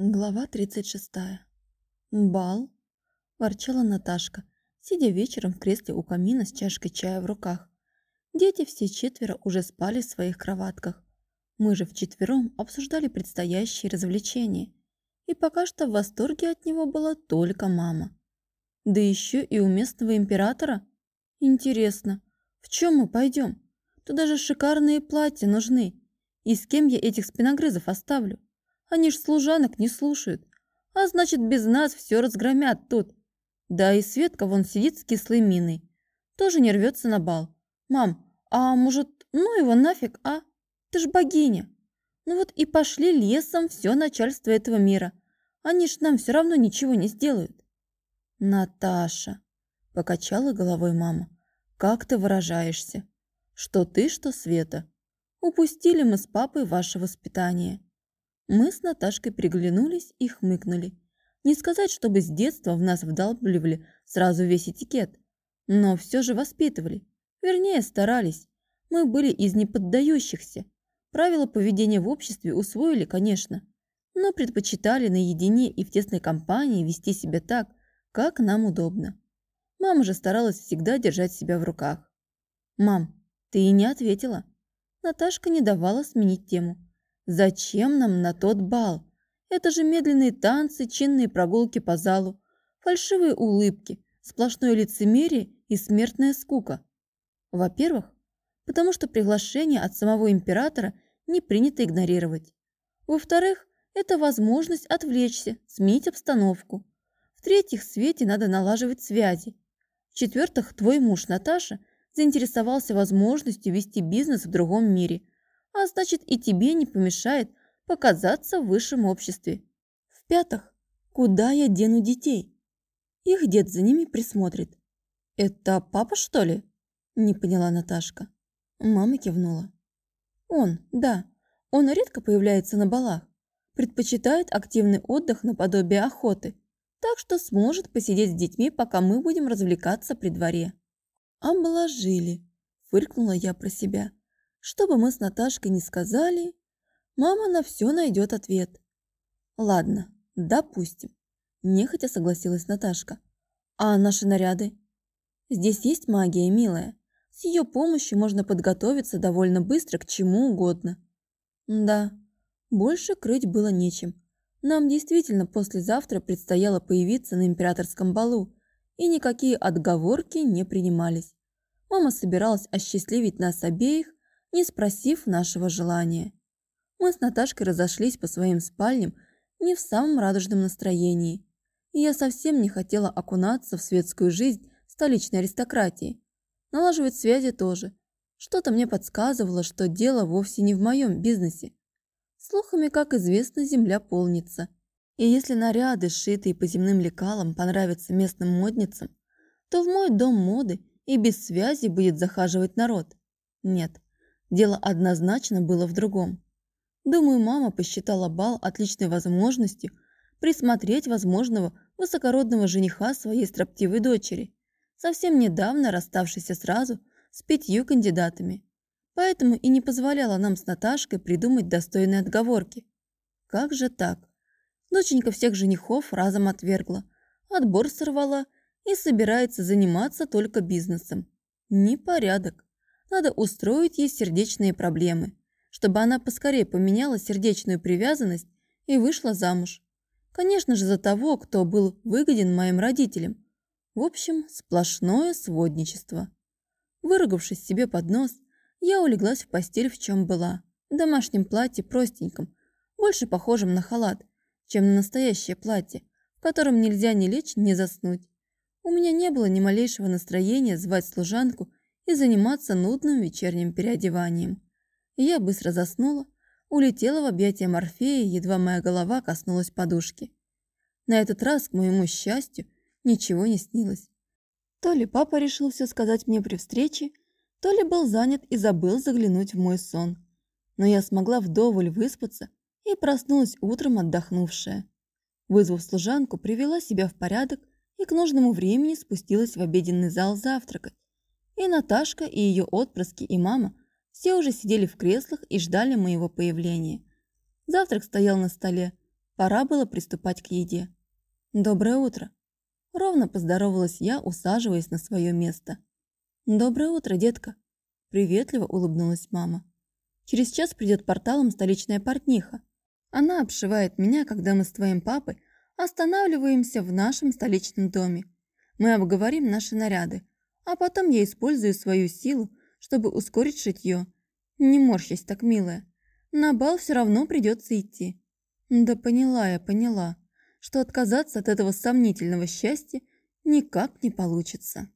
Глава 36. «Бал?» – ворчала Наташка, сидя вечером в кресле у камина с чашкой чая в руках. Дети все четверо уже спали в своих кроватках. Мы же вчетвером обсуждали предстоящие развлечения. И пока что в восторге от него была только мама. Да еще и у местного императора? Интересно, в чем мы пойдем? Туда же шикарные платья нужны. И с кем я этих спиногрызов оставлю? Они ж служанок не слушают. А значит, без нас все разгромят тут. Да и Светка вон сидит с кислой миной. Тоже не рвется на бал. Мам, а может, ну его нафиг, а? Ты ж богиня. Ну вот и пошли лесом все начальство этого мира. Они ж нам все равно ничего не сделают. Наташа, покачала головой мама, как ты выражаешься? Что ты, что Света. Упустили мы с папой ваше воспитание. Мы с Наташкой приглянулись и хмыкнули. Не сказать, чтобы с детства в нас вдалбливали сразу весь этикет, но все же воспитывали. Вернее, старались. Мы были из неподдающихся. Правила поведения в обществе усвоили, конечно, но предпочитали наедине и в тесной компании вести себя так, как нам удобно. Мама же старалась всегда держать себя в руках. «Мам, ты и не ответила». Наташка не давала сменить тему. Зачем нам на тот бал? Это же медленные танцы, чинные прогулки по залу, фальшивые улыбки, сплошное лицемерие и смертная скука. Во-первых, потому что приглашение от самого императора не принято игнорировать. Во-вторых, это возможность отвлечься, сменить обстановку. В-третьих, Свете надо налаживать связи. В-четвертых, твой муж Наташа заинтересовался возможностью вести бизнес в другом мире – а значит и тебе не помешает показаться в высшем обществе. В-пятых, куда я дену детей? Их дед за ними присмотрит. Это папа, что ли? Не поняла Наташка. Мама кивнула. Он, да, он редко появляется на балах, предпочитает активный отдых наподобие охоты, так что сможет посидеть с детьми, пока мы будем развлекаться при дворе. «Обложили», – фыркнула я про себя. Что бы мы с Наташкой ни сказали, мама на все найдет ответ. Ладно, допустим. Нехотя согласилась Наташка. А наши наряды? Здесь есть магия, милая. С ее помощью можно подготовиться довольно быстро к чему угодно. Да, больше крыть было нечем. Нам действительно послезавтра предстояло появиться на императорском балу, и никакие отговорки не принимались. Мама собиралась осчастливить нас обеих не спросив нашего желания. Мы с Наташкой разошлись по своим спальням не в самом радужном настроении, и я совсем не хотела окунаться в светскую жизнь столичной аристократии. Налаживать связи тоже. Что-то мне подсказывало, что дело вовсе не в моем бизнесе. Слухами, как известно, земля полнится. И если наряды, сшитые по земным лекалам, понравятся местным модницам, то в мой дом моды и без связи будет захаживать народ. Нет, Дело однозначно было в другом. Думаю, мама посчитала бал отличной возможностью присмотреть возможного высокородного жениха своей строптивой дочери, совсем недавно расставшейся сразу с пятью кандидатами. Поэтому и не позволяла нам с Наташкой придумать достойные отговорки. Как же так? Доченька всех женихов разом отвергла, отбор сорвала и собирается заниматься только бизнесом. Непорядок. Надо устроить ей сердечные проблемы, чтобы она поскорее поменяла сердечную привязанность и вышла замуж. Конечно же, за того, кто был выгоден моим родителям. В общем, сплошное сводничество. Выругавшись себе под нос, я улеглась в постель, в чем была. В домашнем платье простеньком, больше похожем на халат, чем на настоящее платье, в котором нельзя ни лечь, ни заснуть. У меня не было ни малейшего настроения звать служанку и заниматься нудным вечерним переодеванием. я быстро заснула, улетела в объятия Морфея, едва моя голова коснулась подушки. На этот раз, к моему счастью, ничего не снилось. То ли папа решил все сказать мне при встрече, то ли был занят и забыл заглянуть в мой сон. Но я смогла вдоволь выспаться и проснулась утром отдохнувшая. Вызвав служанку, привела себя в порядок и к нужному времени спустилась в обеденный зал завтракать. И Наташка, и ее отпрыски, и мама все уже сидели в креслах и ждали моего появления. Завтрак стоял на столе. Пора было приступать к еде. «Доброе утро!» Ровно поздоровалась я, усаживаясь на свое место. «Доброе утро, детка!» Приветливо улыбнулась мама. «Через час придет порталом столичная портниха. Она обшивает меня, когда мы с твоим папой останавливаемся в нашем столичном доме. Мы обговорим наши наряды, а потом я использую свою силу, чтобы ускорить шитье. Не морщись так, милая. На бал все равно придется идти. Да поняла я, поняла, что отказаться от этого сомнительного счастья никак не получится.